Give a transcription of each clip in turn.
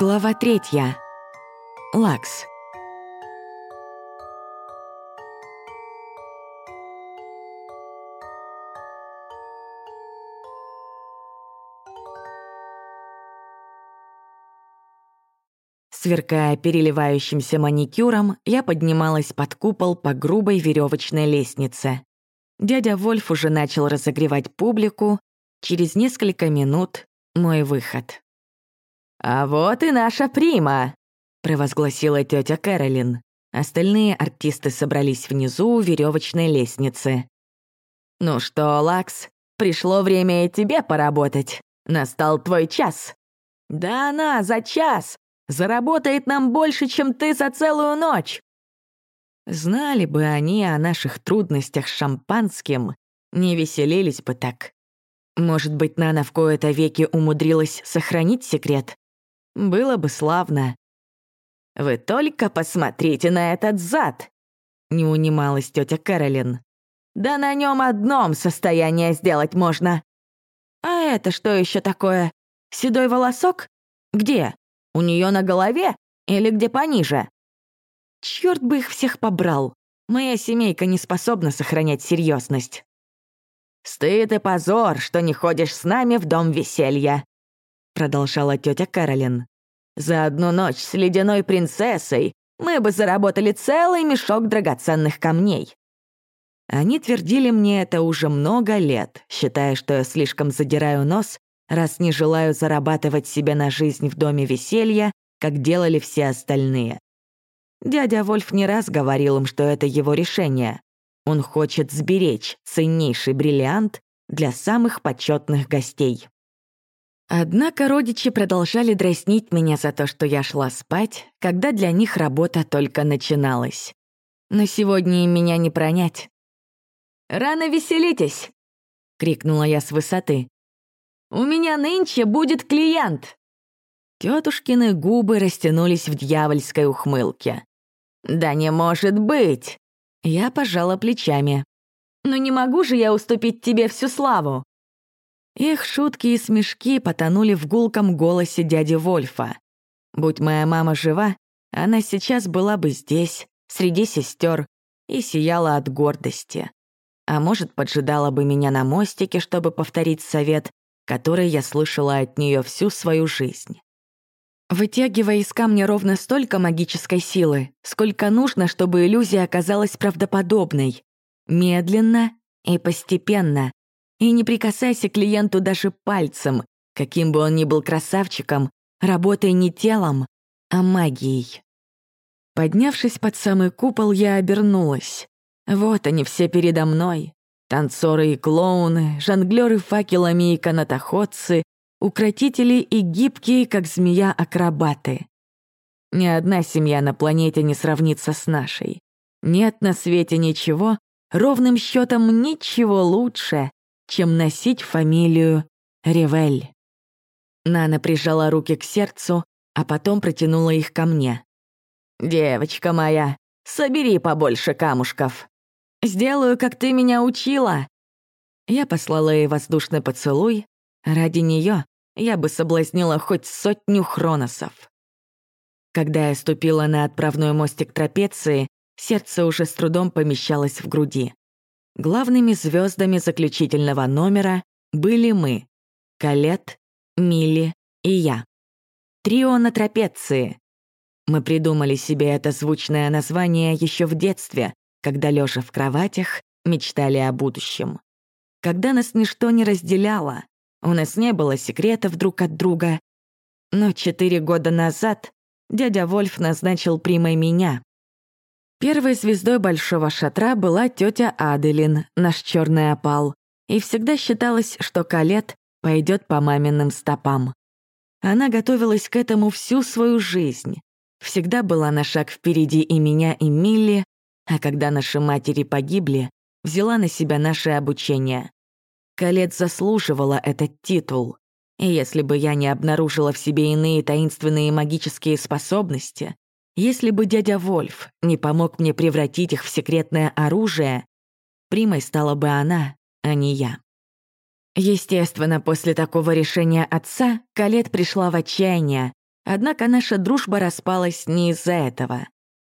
Глава третья. Лакс. Сверкая переливающимся маникюром, я поднималась под купол по грубой веревочной лестнице. Дядя Вольф уже начал разогревать публику. Через несколько минут — мой выход. «А вот и наша прима!» — провозгласила тетя Кэролин. Остальные артисты собрались внизу у веревочной лестницы. «Ну что, Лакс, пришло время и тебе поработать. Настал твой час». «Да она за час заработает нам больше, чем ты за целую ночь». Знали бы они о наших трудностях с шампанским, не веселились бы так. Может быть, Нана в кои-то веки умудрилась сохранить секрет? Было бы славно. «Вы только посмотрите на этот зад!» — не унималась тетя Кэролин. «Да на нем одном состояние сделать можно!» «А это что еще такое? Седой волосок? Где? У нее на голове или где пониже?» Черт бы их всех побрал. Моя семейка не способна сохранять серьезность. «Стыд и позор, что не ходишь с нами в дом веселья», продолжала тетя Каролин. «За одну ночь с ледяной принцессой мы бы заработали целый мешок драгоценных камней». Они твердили мне это уже много лет, считая, что я слишком задираю нос, раз не желаю зарабатывать себе на жизнь в доме веселья, как делали все остальные. Дядя Вольф не раз говорил им, что это его решение. Он хочет сберечь ценнейший бриллиант для самых почетных гостей. Однако родичи продолжали дразнить меня за то, что я шла спать, когда для них работа только начиналась. Но сегодня им меня не пронять. «Рано веселитесь!» — крикнула я с высоты. «У меня нынче будет клиент!» Тетушкины губы растянулись в дьявольской ухмылке. «Да не может быть!» Я пожала плечами. «Но не могу же я уступить тебе всю славу!» Их шутки и смешки потонули в гулком голосе дяди Вольфа. Будь моя мама жива, она сейчас была бы здесь, среди сестер, и сияла от гордости. А может, поджидала бы меня на мостике, чтобы повторить совет, который я слышала от нее всю свою жизнь. Вытягивая из камня ровно столько магической силы, сколько нужно, чтобы иллюзия оказалась правдоподобной. Медленно и постепенно, и не прикасайся к клиенту даже пальцем, каким бы он ни был красавчиком, работай не телом, а магией. Поднявшись под самый купол, я обернулась. Вот они все передо мной. Танцоры и клоуны, жонглёры факелами и канатоходцы, укротители и гибкие, как змея, акробаты. Ни одна семья на планете не сравнится с нашей. Нет на свете ничего, ровным счетом ничего лучше, чем носить фамилию Ревель. Нана прижала руки к сердцу, а потом протянула их ко мне. «Девочка моя, собери побольше камушков. Сделаю, как ты меня учила». Я послала ей воздушный поцелуй. Ради нее я бы соблазнила хоть сотню хроносов. Когда я ступила на отправной мостик трапеции, сердце уже с трудом помещалось в груди. Главными звездами заключительного номера были мы — Калет, Милли и я. Трио на трапеции. Мы придумали себе это звучное название еще в детстве, когда, лежа в кроватях, мечтали о будущем. Когда нас ничто не разделяло, у нас не было секретов друг от друга. Но четыре года назад дядя Вольф назначил примой меня, Первой звездой большого шатра была тетя Аделин, наш черный опал, и всегда считалось, что Калет пойдет по маминым стопам. Она готовилась к этому всю свою жизнь. Всегда была на шаг впереди и меня, и Милли, а когда наши матери погибли, взяла на себя наше обучение. Калет заслуживала этот титул. И если бы я не обнаружила в себе иные таинственные магические способности, если бы дядя Вольф не помог мне превратить их в секретное оружие, примой стала бы она, а не я. Естественно, после такого решения отца Калет пришла в отчаяние, Однако наша дружба распалась не из-за этого.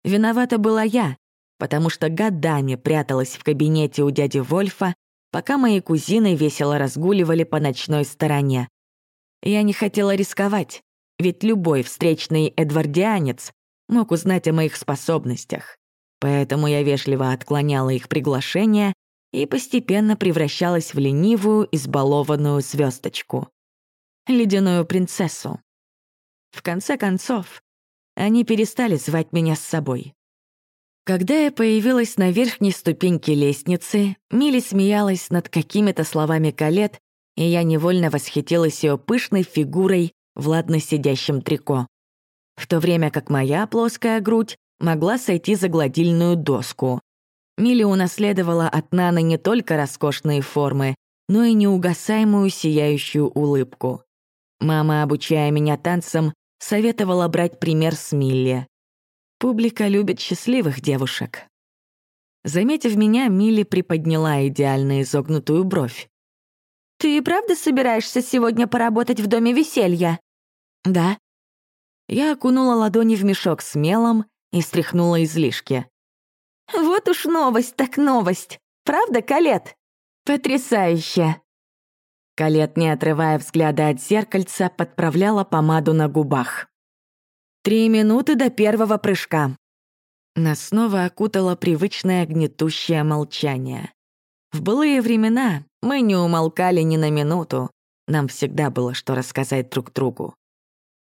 Виновата была я, потому что годами пряталась в кабинете у дяди Вольфа, пока мои кузины весело разгуливали по ночной стороне. Я не хотела рисковать, ведь любой встречный эдвардианец мог узнать о моих способностях. Поэтому я вежливо отклоняла их приглашения и постепенно превращалась в ленивую, избалованную звездочку. Ледяную принцессу. В конце концов, они перестали звать меня с собой. Когда я появилась на верхней ступеньке лестницы, Милли смеялась над какими-то словами Калет, и я невольно восхитилась ее пышной фигурой в ладно сидящем трико. В то время как моя плоская грудь могла сойти за гладильную доску. Милли унаследовала от Наны не только роскошные формы, но и неугасаемую сияющую улыбку. Мама, обучая меня танцам, советовала брать пример с Милли. Публика любит счастливых девушек. Заметив меня, Милли приподняла идеально изогнутую бровь. «Ты и правда собираешься сегодня поработать в Доме веселья?» «Да». Я окунула ладони в мешок с мелом и стряхнула излишки. «Вот уж новость так новость. Правда, Калет? Потрясающе!» Калет, не отрывая взгляда от зеркальца, подправляла помаду на губах. «Три минуты до первого прыжка». Нас снова окутало привычное гнетущее молчание. В былые времена мы не умолкали ни на минуту, нам всегда было что рассказать друг другу.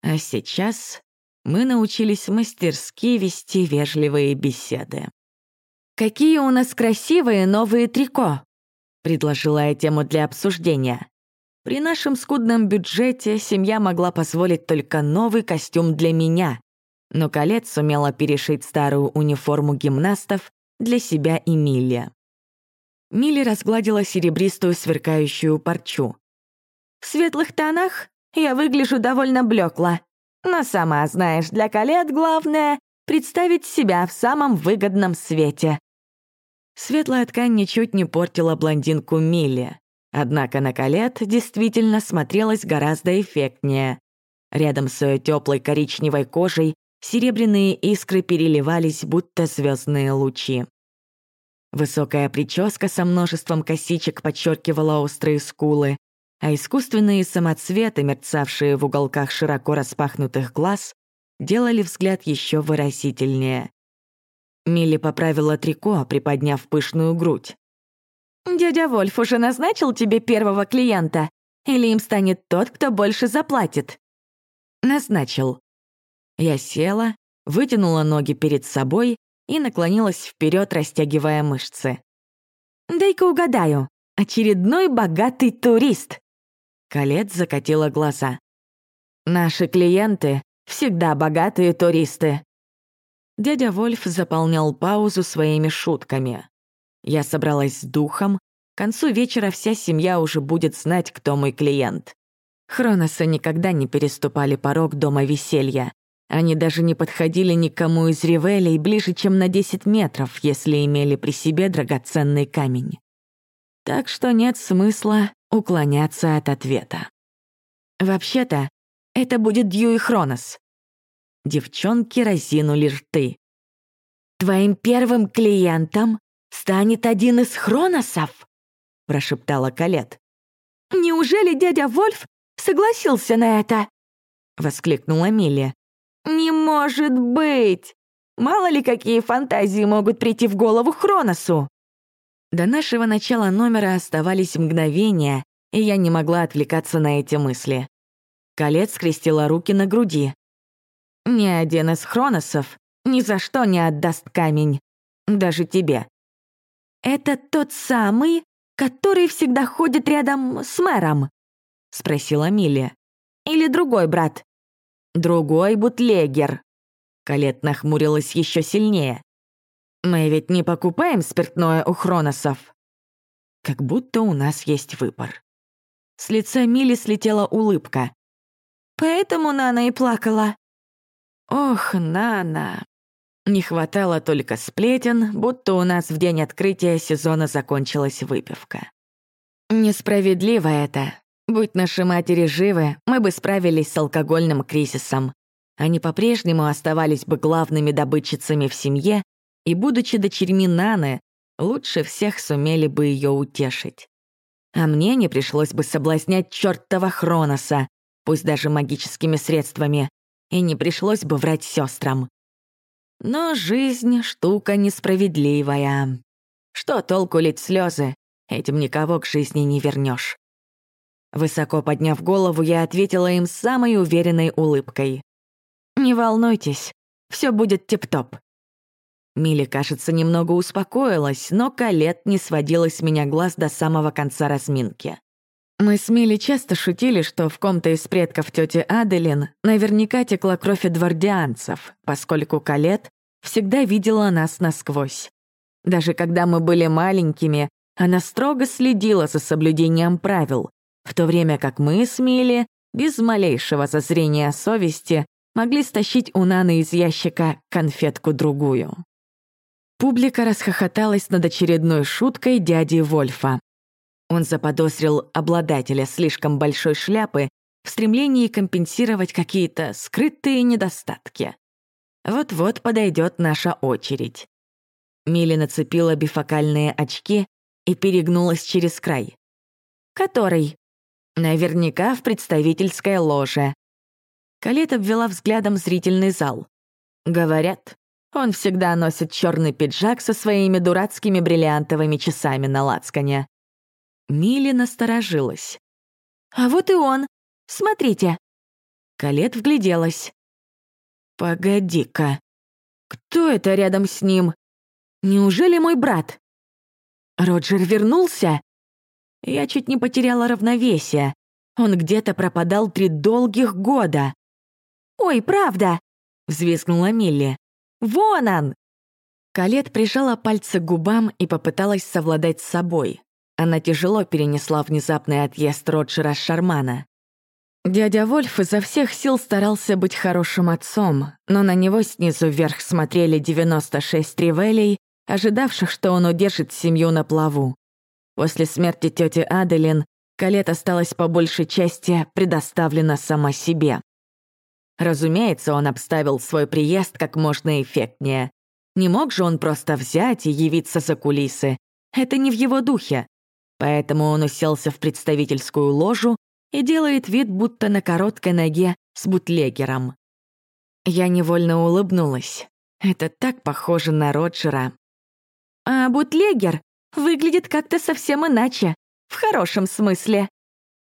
А сейчас мы научились мастерски вести вежливые беседы. «Какие у нас красивые новые трико!» — предложила я тему для обсуждения. При нашем скудном бюджете семья могла позволить только новый костюм для меня, но Колец сумела перешить старую униформу гимнастов для себя и Милли. Милли разгладила серебристую сверкающую парчу. «В светлых тонах я выгляжу довольно блекло, но сама знаешь, для Калет главное — представить себя в самом выгодном свете». Светлая ткань ничуть не портила блондинку Милли. Однако на Калет действительно смотрелась гораздо эффектнее. Рядом с ее теплой коричневой кожей серебряные искры переливались, будто звездные лучи. Высокая прическа со множеством косичек подчеркивала острые скулы, а искусственные самоцветы, мерцавшие в уголках широко распахнутых глаз, делали взгляд еще выразительнее. Милли поправила трико, приподняв пышную грудь. «Дядя Вольф уже назначил тебе первого клиента? Или им станет тот, кто больше заплатит?» «Назначил». Я села, вытянула ноги перед собой и наклонилась вперед, растягивая мышцы. «Дай-ка угадаю, очередной богатый турист!» Калет закатила глаза. «Наши клиенты всегда богатые туристы». Дядя Вольф заполнял паузу своими шутками. Я собралась с духом. К концу вечера вся семья уже будет знать, кто мой клиент. Хроносы никогда не переступали порог дома веселья. Они даже не подходили никому из ревелей ближе, чем на 10 метров, если имели при себе драгоценный камень. Так что нет смысла уклоняться от ответа. Вообще-то, это будет Дьюи Хронос. Девчонки разинули рты. «Твоим первым клиентом станет один из хроносов?» — прошептала Калет. «Неужели дядя Вольф согласился на это?» — воскликнула Милли. «Не может быть! Мало ли какие фантазии могут прийти в голову Хроносу!» До нашего начала номера оставались мгновения, и я не могла отвлекаться на эти мысли. Колец скрестила руки на груди. «Ни один из Хроносов ни за что не отдаст камень. Даже тебе. «Это тот самый, который всегда ходит рядом с мэром?» — спросила Милли. «Или другой брат?» «Другой бутлегер». Калет нахмурилась еще сильнее. «Мы ведь не покупаем спиртное у Хроносов». Как будто у нас есть выбор. С лица Мили слетела улыбка. «Поэтому Нана и плакала». «Ох, Нана, не хватало только сплетен, будто у нас в день открытия сезона закончилась выпивка. Несправедливо это. Будь наши матери живы, мы бы справились с алкогольным кризисом. они по-прежнему оставались бы главными добытчицами в семье и, будучи дочерьми Наны, лучше всех сумели бы ее утешить. А мне не пришлось бы соблазнять чертова Хроноса, пусть даже магическими средствами, и не пришлось бы врать сестрам. Но жизнь — штука несправедливая. Что толку лить слезы? Этим никого к жизни не вернешь. Высоко подняв голову, я ответила им самой уверенной улыбкой. «Не волнуйтесь, все будет тип-топ». Милли, кажется, немного успокоилась, но Калет не сводила с меня глаз до самого конца разминки. Мы с Милли часто шутили, что в ком-то из предков тети Аделин наверняка текла кровь эдвардианцев, поскольку Калет всегда видела нас насквозь. Даже когда мы были маленькими, она строго следила за соблюдением правил, в то время как мы с Милли, без малейшего зазрения совести, могли стащить у Наны из ящика конфетку-другую. Публика расхохоталась над очередной шуткой дяди Вольфа. Он заподозрил обладателя слишком большой шляпы в стремлении компенсировать какие-то скрытые недостатки. Вот-вот подойдет наша очередь. Милли нацепила бифокальные очки и перегнулась через край. «Который?» «Наверняка в представительской ложе». Калет обвела взглядом зрительный зал. «Говорят, он всегда носит черный пиджак со своими дурацкими бриллиантовыми часами на лацкане. Милли насторожилась. «А вот и он! Смотрите!» Калет вгляделась. «Погоди-ка, кто это рядом с ним? Неужели мой брат?» «Роджер вернулся?» Я чуть не потеряла равновесие. Он где-то пропадал три долгих года. «Ой, правда!» — взвизгнула Милли. «Вон он!» Калет прижала пальцы к губам и попыталась совладать с собой. Она тяжело перенесла внезапный отъезд Роджера Шармана. Дядя Вольф изо всех сил старался быть хорошим отцом, но на него снизу вверх смотрели 96 ревелей, ожидавших, что он удержит семью на плаву. После смерти тети Аделин Калет осталась по большей части предоставлена сама себе. Разумеется, он обставил свой приезд как можно эффектнее. Не мог же он просто взять и явиться за кулисы. Это не в его духе. Поэтому он уселся в представительскую ложу и делает вид, будто на короткой ноге с бутлегером. Я невольно улыбнулась. Это так похоже на Роджера. А бутлегер выглядит как-то совсем иначе, в хорошем смысле.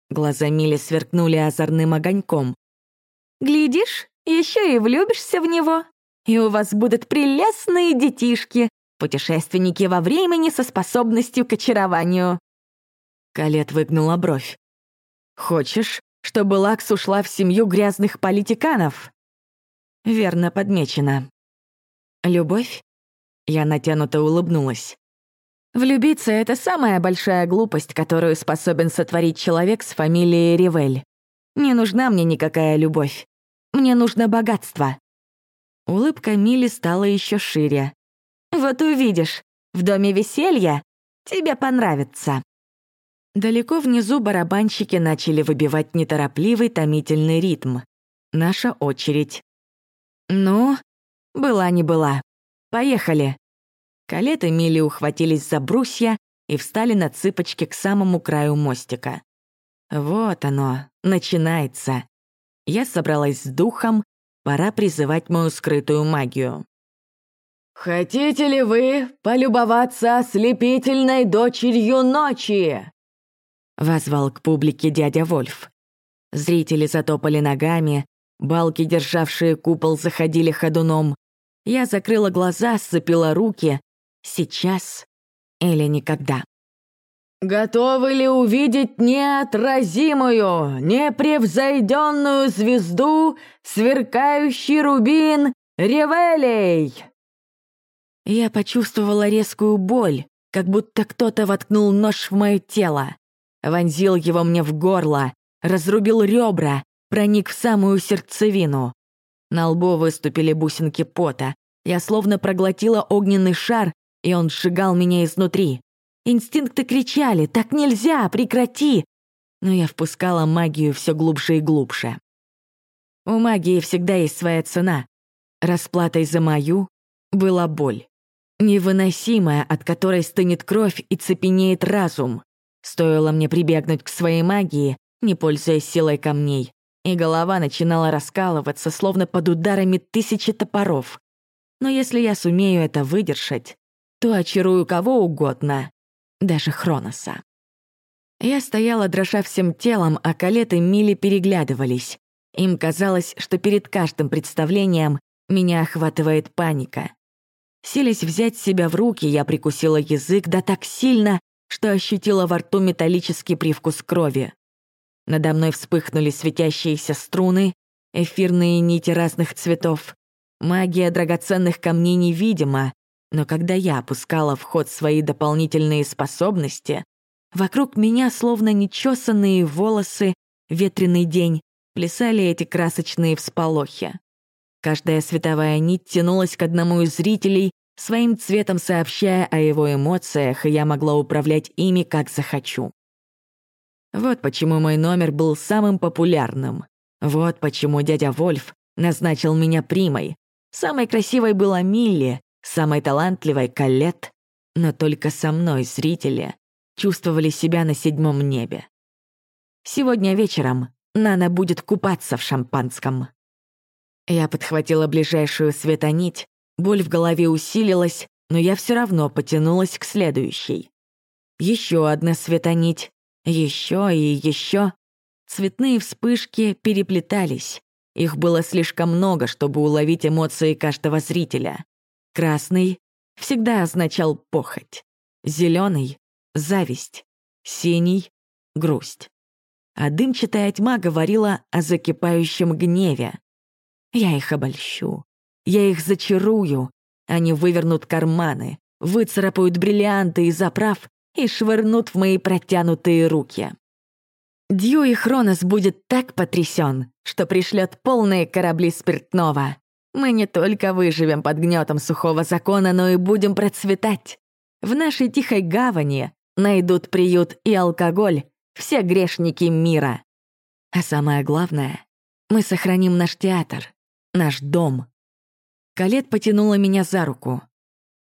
Глаза Мили сверкнули озорным огоньком. Глядишь, еще и влюбишься в него, и у вас будут прелестные детишки, путешественники во времени со способностью к очарованию. Калет выгнула бровь. «Хочешь, чтобы Лакс ушла в семью грязных политиканов?» Верно подмечено. «Любовь?» Я натянуто улыбнулась. «Влюбиться — это самая большая глупость, которую способен сотворить человек с фамилией Ривель. Не нужна мне никакая любовь. Мне нужно богатство». Улыбка Мили стала еще шире. «Вот увидишь, в доме веселья тебе понравится». Далеко внизу барабанщики начали выбивать неторопливый томительный ритм. Наша очередь. Ну, была не была. Поехали. Калет и Милли ухватились за брусья и встали на цыпочки к самому краю мостика. Вот оно, начинается. Я собралась с духом, пора призывать мою скрытую магию. «Хотите ли вы полюбоваться ослепительной дочерью ночи?» Возвал к публике дядя Вольф. Зрители затопали ногами, балки, державшие купол, заходили ходуном. Я закрыла глаза, сцепила руки. Сейчас или никогда. «Готовы ли увидеть неотразимую, непревзойденную звезду, сверкающий рубин Ревелей?» Я почувствовала резкую боль, как будто кто-то воткнул нож в мое тело вонзил его мне в горло, разрубил ребра, проник в самую сердцевину. На лбу выступили бусинки пота. Я словно проглотила огненный шар, и он сжигал меня изнутри. Инстинкты кричали «Так нельзя! Прекрати!» Но я впускала магию все глубже и глубже. У магии всегда есть своя цена. Расплатой за мою была боль. Невыносимая, от которой стынет кровь и цепенеет разум. Стоило мне прибегнуть к своей магии, не пользуясь силой камней, и голова начинала раскалываться, словно под ударами тысячи топоров. Но если я сумею это выдержать, то очарую кого угодно, даже Хроноса. Я стояла, дрожа всем телом, а Калет и Мили переглядывались. Им казалось, что перед каждым представлением меня охватывает паника. Силясь взять себя в руки, я прикусила язык да так сильно, что ощутила во рту металлический привкус крови. Надо мной вспыхнули светящиеся струны, эфирные нити разных цветов. Магия драгоценных камней невидима, но когда я опускала в ход свои дополнительные способности, вокруг меня, словно нечесанные волосы, ветреный день, плясали эти красочные всполохи. Каждая световая нить тянулась к одному из зрителей, своим цветом сообщая о его эмоциях, и я могла управлять ими, как захочу. Вот почему мой номер был самым популярным. Вот почему дядя Вольф назначил меня примой. Самой красивой была Милли, самой талантливой — Калет, но только со мной зрители чувствовали себя на седьмом небе. Сегодня вечером Нана будет купаться в шампанском. Я подхватила ближайшую светонить, боль в голове усилилась, но я все равно потянулась к следующей. Еще одна светонить, еще и еще. Цветные вспышки переплетались. Их было слишком много, чтобы уловить эмоции каждого зрителя. Красный всегда означал похоть. Зеленый — зависть. Синий — грусть. А дымчатая тьма говорила о закипающем гневе. Я их обольщу. Я их зачарую. Они вывернут карманы, выцарапают бриллианты из оправ и швырнут в мои протянутые руки. Дьюи Хронос будет так потрясен, что пришлет полные корабли спиртного. Мы не только выживем под гнетом сухого закона, но и будем процветать. В нашей тихой гавани найдут приют и алкоголь все грешники мира. А самое главное, мы сохраним наш театр, наш дом. Калет потянула меня за руку.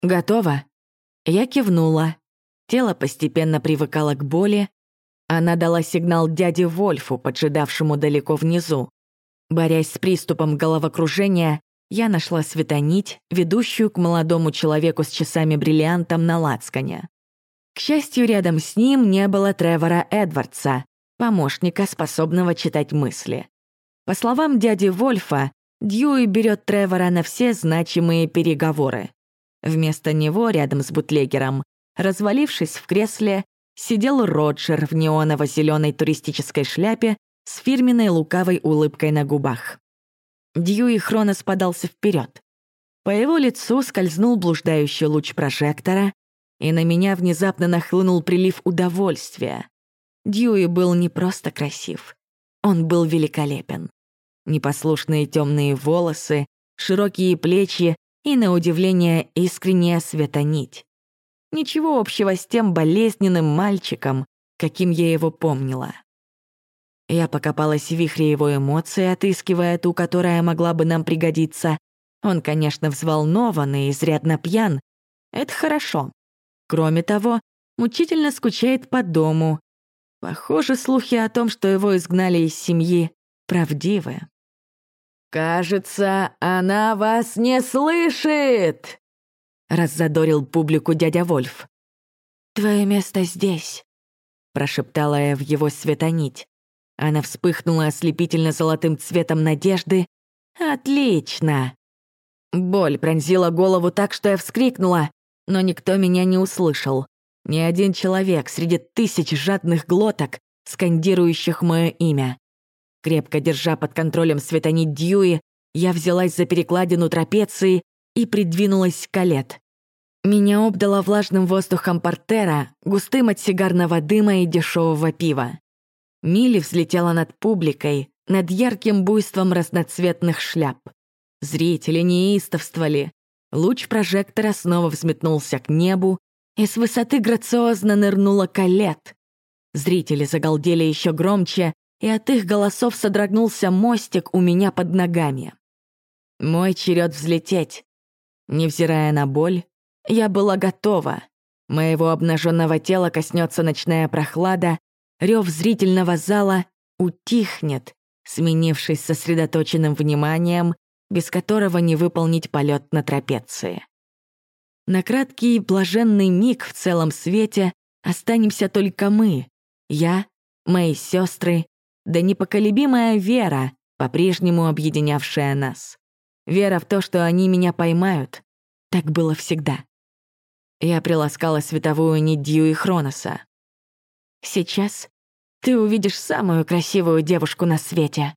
«Готово?» Я кивнула. Тело постепенно привыкало к боли. Она дала сигнал дяде Вольфу, поджидавшему далеко внизу. Борясь с приступом головокружения, я нашла светонить, ведущую к молодому человеку с часами-бриллиантом на лацкане. К счастью, рядом с ним не было Тревора Эдвардса, помощника, способного читать мысли. По словам дяди Вольфа, Дьюи берет Тревора на все значимые переговоры. Вместо него, рядом с бутлегером, развалившись в кресле, сидел Роджер в неоново-зеленой туристической шляпе с фирменной лукавой улыбкой на губах. Дьюи Хронос подался вперед. По его лицу скользнул блуждающий луч прожектора, и на меня внезапно нахлынул прилив удовольствия. Дьюи был не просто красив, он был великолепен. Непослушные темные волосы, широкие плечи и, на удивление, искренняя светонить. Ничего общего с тем болезненным мальчиком, каким я его помнила. Я покопалась в вихре его эмоций, отыскивая ту, которая могла бы нам пригодиться. Он, конечно, взволнован и изрядно пьян. Это хорошо. Кроме того, мучительно скучает по дому. Похоже, слухи о том, что его изгнали из семьи, правдивы. «Кажется, она вас не слышит!» — раззадорил публику дядя Вольф. «Твое место здесь», — прошептала я в его светонить. Она вспыхнула ослепительно золотым цветом надежды. «Отлично!» Боль пронзила голову так, что я вскрикнула, но никто меня не услышал. Ни один человек среди тысяч жадных глоток, скандирующих мое имя. Крепко держа под контролем светонить Дьюи, я взялась за перекладину трапеции и придвинулась к колет. Меня обдало влажным воздухом портера, густым от сигарного дыма и дешевого пива. Милли взлетела над публикой, над ярким буйством разноцветных шляп. Зрители неистовствовали. Луч прожектора снова взметнулся к небу, и с высоты грациозно нырнула Калет. Зрители загалдели еще громче, и от их голосов содрогнулся мостик у меня под ногами. Мой черед взлететь. Невзирая на боль, я была готова. Моего обнаженного тела коснется ночная прохлада, рев зрительного зала утихнет, сменившись сосредоточенным вниманием, без которого не выполнить полет на трапеции. На краткий блаженный миг в целом свете останемся только мы, я, мои сестры, да непоколебимая вера, по-прежнему объединявшая нас. Вера в то, что они меня поймают. Так было всегда. Я приласкала световую нить Дью и Хроноса. Сейчас ты увидишь самую красивую девушку на свете.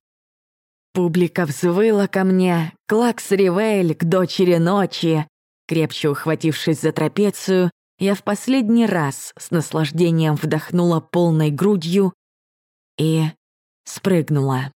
Публика взвыла ко мне, Клакс Ривейль к дочери ночи. Крепче ухватившись за трапецию, я в последний раз с наслаждением вдохнула полной грудью и спрыгнула.